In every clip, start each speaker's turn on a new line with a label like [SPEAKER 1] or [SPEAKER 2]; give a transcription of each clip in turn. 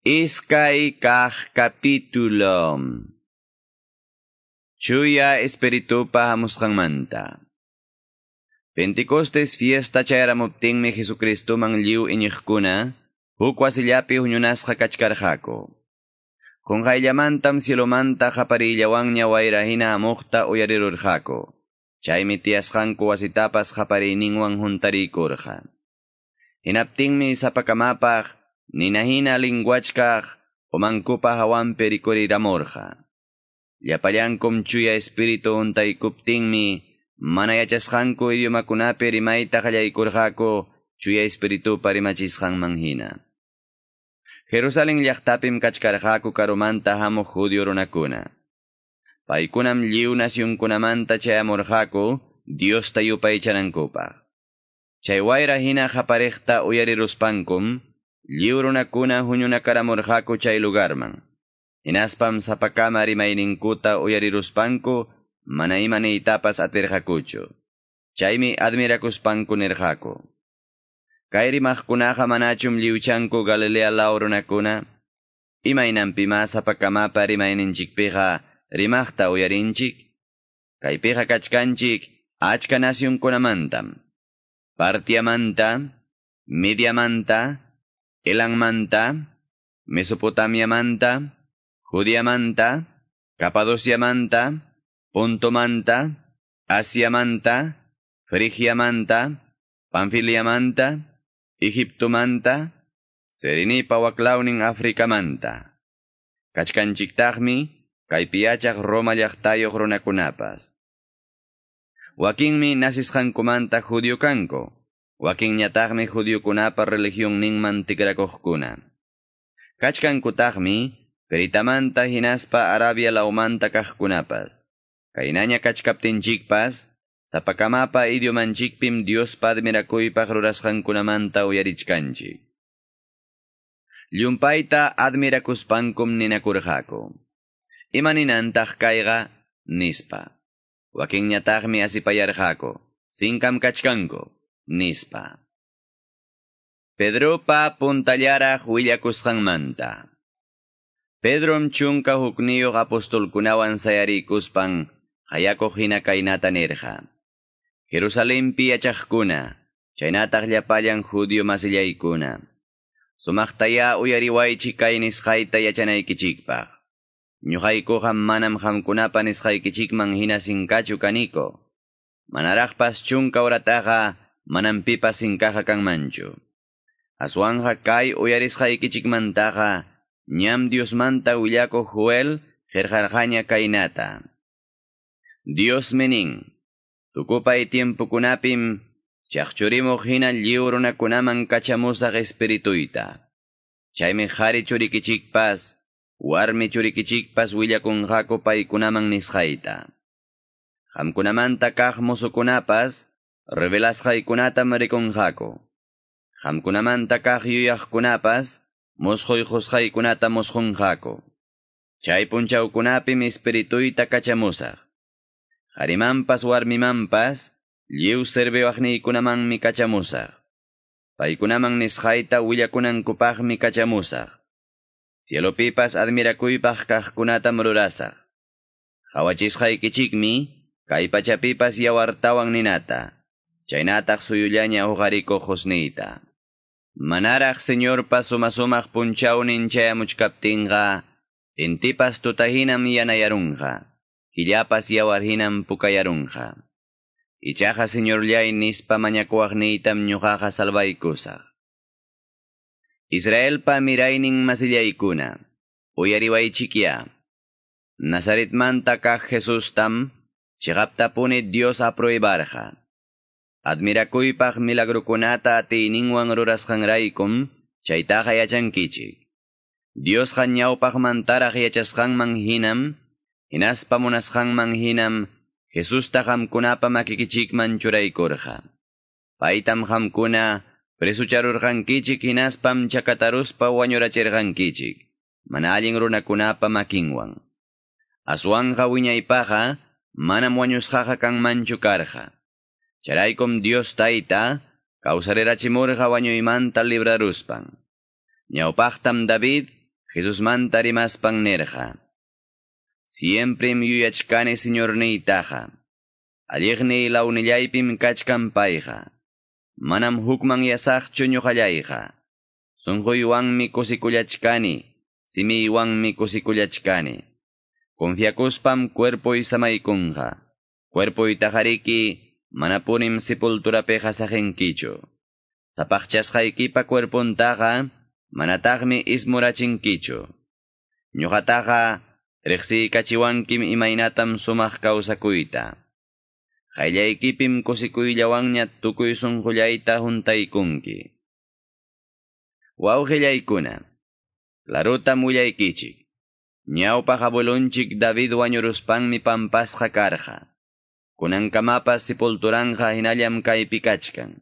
[SPEAKER 1] Iskay kah capítulo. Chuya espiritupa manta. Pentecostes fiesta chayramuptinmi Jesucristo man liw iñiqkuna, huk wasillapi huñunasqa kachkarqaku. Qunqayllamantam cielomanta qaparillawanña wayrahina amuqta uyarirurqaku. Chaymi tiyasqanku wasitapas qapariyninwan huntarikurqa. Hinaptinmi sapakamapaq ninahina lingwachkaq umankupa hawanpi rikuriramurqa. Llapallankum chuya espiritu untaykuptinmi mana yachasqanku idiomakunapi rimayta qallaykurqaku chuya espiritupa rimachisqanman hina. Jerusalem llaqtapim kachkarqaku karumanta hamuq judio runakuna. Paykunam lliw nasyunkunamanta chayamurqaku Diosta yupaychanankupaq. Chay wayra hina qapareqta uyariruspankum, lliw runakuna huñunakaramurqaku chay lugarman. Hinaspam sapakama rimayninkuta uyariruspanku mana imaniytapas atirqakuchu. Chaymi admirakuspanku nirqaku. Kay rimaqkunaqa manachum lliwchanku Galilea law runakuna, imaynanpima sapakamapa rimayninchikpiqa rimaqta uyarinchik, kaypiqa kachkanchik achka nasyunkunamantam. Partiamanta, Midiamanta, Elangmanta, Mesopotamiamanta, Judiamanta, Capadociamanta, Pontomanta, Asiamanta, Frigiamanta, Pamfiliamanta, Egiptomanta, Serinipa waklaunin Africamanta. Kachkanchiktaqmi, kaypiachaq Roma llaqtayoq runakunapas. Wakinmi nasisqankumanta judio kanko, wakinñataqmi judiokunapa religión ninman tikrakuqkuna. Kachkankutaqmi, peritamanta hinaspa Arabia laumanta kaqkunapas. Kainaña kachkaptinchikpas, sapakamapa idiomanchikpim Diospa admirakuypaq rurasqankunamanta uyarichkanchik. Llumpayta admirakuspankum ninakurqaku. Imaninantaq kayqa nispa. Wakinñataqmi asipayarqaku. Sinkam kachkanku nispa. Pedropa puntallaraq willakusqanmanta. Pedrom chunka hukniyuq apostolkunawan sayarikuspan hayakuq hina kaynata nirqa. Jerusalempi yachaqkuna, chaynataq llapallan judio masillaykuna. Sumaqtaya uyariwaychi kay nisqayta yachanaykichikpaq. Ñuqaykuqa manam qamkunapa nisqaykichikman hina sinkachu kaniko. Manaraqpas chunka urataqa manam pipas sinkaqa kanmanchu. Aswanja kay uyarisqaykichikmantaqa ñam Diosmanta willako Joel qerqarqaña kaynata. Dios menin, tukupay tiempukunapim chaqchurimuq hina lliw runakunaman kachamusaq espirituyta. Chaymi qhari churikichikpas, warmi churikichikpas willakunqaku paykunaman nisqayta. Qamkunamanta kaq musukunapas, revelasqaykunatam rikunqaku. Qamkunamanta kaq yuyaqkunapas, musquyqusqaykunata musqunqaku. Chay punchawkunapim espirituyta kachamusaq. Qharimanpas warmimanpas, lliw serbiwaqniykunamanmi kachamusaq. Paykunaman nisqayta willakunankupaqmi kachamusaq. Cielopipas admirakuypaq kaqkunatam rurasaq. Qhawachisqaykichikmi, kay pachapipas yawartawan ninata. Chaynataq suyullaña uqarikuq husniyta. Manaraq señorpas sumasumaq punchawnin chayamuchkaptinqa, intipas tutahinam yanayarunqa. Killapas yawarhinam pukayarunqa. Ichaqa señorllay nispa mañakuwaqniytam ñuqaqa salvaykusaq. Israelpa miraynin masillaykuna, uyariwaychikya. Nazaretmanta kaq Jesustam, chiqaptapuni Dios apruibarqa. Admirakuypaq milagrukunata atiyninwan rurasqanraykum, chaytaqa yachankichik. Diosqa ñawpaqmantaraq yachasqanman hinam, hinaspa munasqanman hinam, Jesusta qamkunapa makikichikman churaykurqa. Paytam qamkuna presucharurqankichik hinaspam chakataruspa wañurachirqankichik, mana allin runakunapa makinwan. Aswanqa wiñaypaqa, manam wañusqaqa kanmanchu karqa. Charaykum Dios tayta, kawsarirachimurqa wañuymanta libraruspan. Ñawpaqtam David, Jesus mantarimas nerja. Siempre yuyachkani señor neitaja. Alligne launillaypim kachkan paija. Manam hukman yasaqchu ñuqallayqa. Sunquywanmi kusikullachkani, simiwanmi kusikullachkani. Confiacuspam cuerpo y samaykunqa. Cuerpo y tajariki, manapunim sepulturapeja sajenkichu. Sapachchasqaykipa cuerpontaqa, manataqmi ismurachinkichu. Ñuqataqa, riqsiykachiwankim imaynatam sumaq kawsakuyta. Qayllaykipim kusikuyllawanña tukuy sunqullayta juntaykunki. Wawqillaykuna, claruta mullaykichik. Ñawpaq abuelunchik David wañuruspanmi pampasqa karqa. Kunankamapas sepulturanja hinallam kaypi kachkan.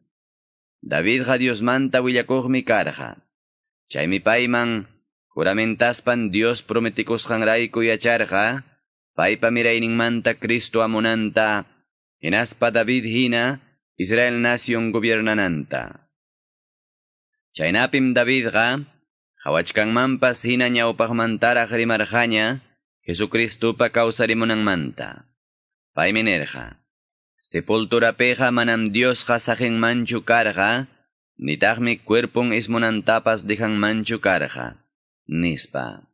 [SPEAKER 1] Davidqa Diosmanta willakuqmi karqa. Chaymi payman juramentaspan Dios prometikusqanrayku yacharqa, paypa mirayninmanta Cristo amunanta, Hinaspa David hina Israel nación gobiernananta. Chaynapim Davidqa hawachkanmanpas hina ñawpaqmantaraq rimarqaña Jesucristupa kawsarimunanmanta. Paymi nerqa. Sepulturapeqa manam Diosqa sajenmanchu karqa, nitaqmi cuerpon ismunantapas dejanmanchu karqa, nispa.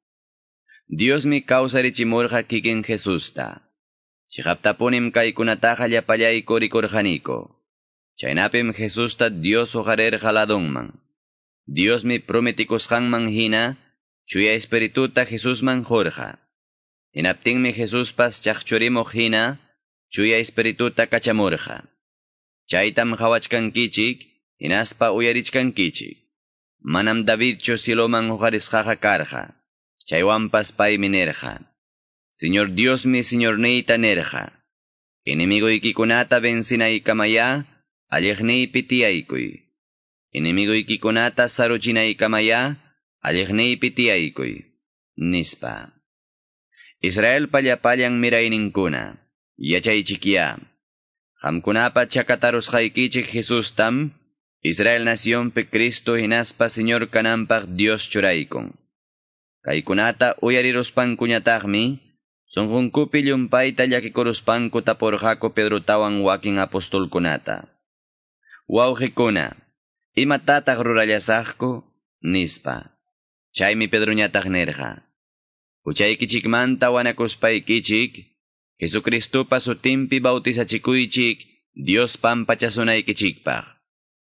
[SPEAKER 1] Diosmi kawsarichimurqa kikin Jesusta. Chihaptapunim kaykunataqa llapallayku rikurqaniku. Chaynapim Jesusta Dios uqarerqa ladunman. Diosmi prometikusqanman hina, chuya espirituta Jesusman jorqa. Hinaptinmi Jesuspas chaqchurimuq hina, chuya espirituta kachamurqa. Chaytam hawachkankichik, hinaspa uyarichkankichik. Manam Davidchu siloman uqarisqaqa karqa. Chaywanpas paymi nerqa. Señor Dios mi Señor neita nerja. Enemigo ikikunata vencinaykamaya, allegneipy tiyaykuy. Enemigo ikikunata saruchinaykamaya, allegneipy tiyaykuy. Nispa. Israel pallapallan mirayninkuna, yachaychikya. Hamkunapa chakatarusqaykichik Jesus tam, Israel naciónpi Cristo hinaspa Señor kanampaq Dios churaykun. Kaykunata uyariruspankuñataqmi, Sonjunkupi llumpayta llakikuruspanku tapurqaku Pedrotawan wakin apostolkunata. Wawqikuna, imatataq rurallasaqku? Nispa. Chaymi Pedroñataq nerqa. Huchaykichikmanta wanakuspaykichik, Jesucristupa sutimpi bautizachikuychik, Dios pampachasunaykichikpaq.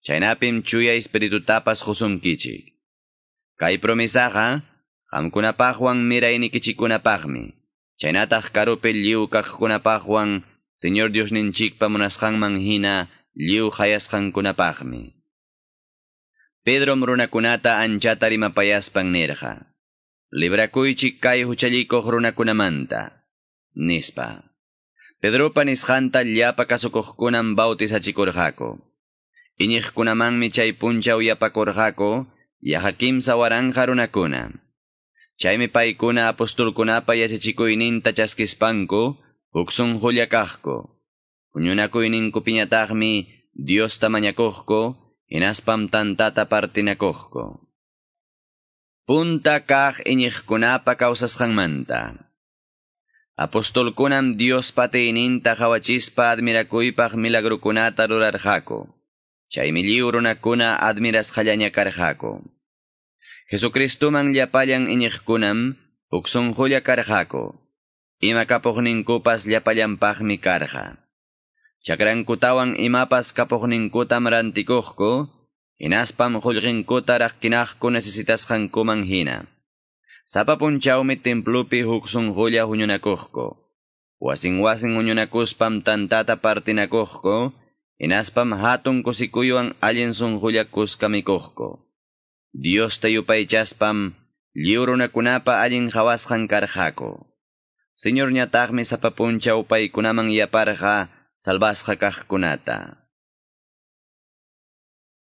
[SPEAKER 1] Chaynapim chuya espiritutapas husunkichik. Kay promisaqa, qamkunapaqwan miraynikichikunapaqmi. Chaynataq karupi lliw kaqkunapaqwan Señor Dios ninchikpa munasqanman hina lliw hayasqankunapaqmi. Pedrom runakunata anchata rimapayaspan nirqa. Librakuychik kay huchallikuq runakunamanta. Nispa. Pedropa nisqanta llapa kasukuqkunan bautizachikurqaku. Iñiqkunamanmi chay punchaw yapakurqaku, yaqa kimsa waranja runakuna. Chaymi paykuna apostolkunapa yachachikuyninta chaskispanku, huksun hullakaqku. Puñunakuyninkupiñataqmi Diosta mañakuqku, inaspam tantata partinakuqku. Punta kaq iñiqkunapa kawsasqanmanta. Apostolkunam Dios patiyninta hawachispa admirakuypaq milagrukunata rurarqaku. Chaymi lliw runakuna admirasqallaña karqaku. Jesucristuman llapallan iñiqkunam uksunqulla karqaku. Ima kapuqninkupas llapallanpaqmi karqa. Chakrankutawan imapas kapuqninkutam rantikuqku, hinaspam qullqinkuta raqqinaqku necesitasqankuman hina. Sapapunchawmi templupi huk sunqulla huñunakuqku. Wasin wasin huñunakuspam tantata partinakuqku, hinaspam hatun kusikuywan allin sunqulla kuskamikuqku. Dios tayupaychaspam liwrunakunapa allin hawasqan karqaku. Señor ñataqmi sapapunchaw paykunaman yaparqa salvasqa kaqkunata.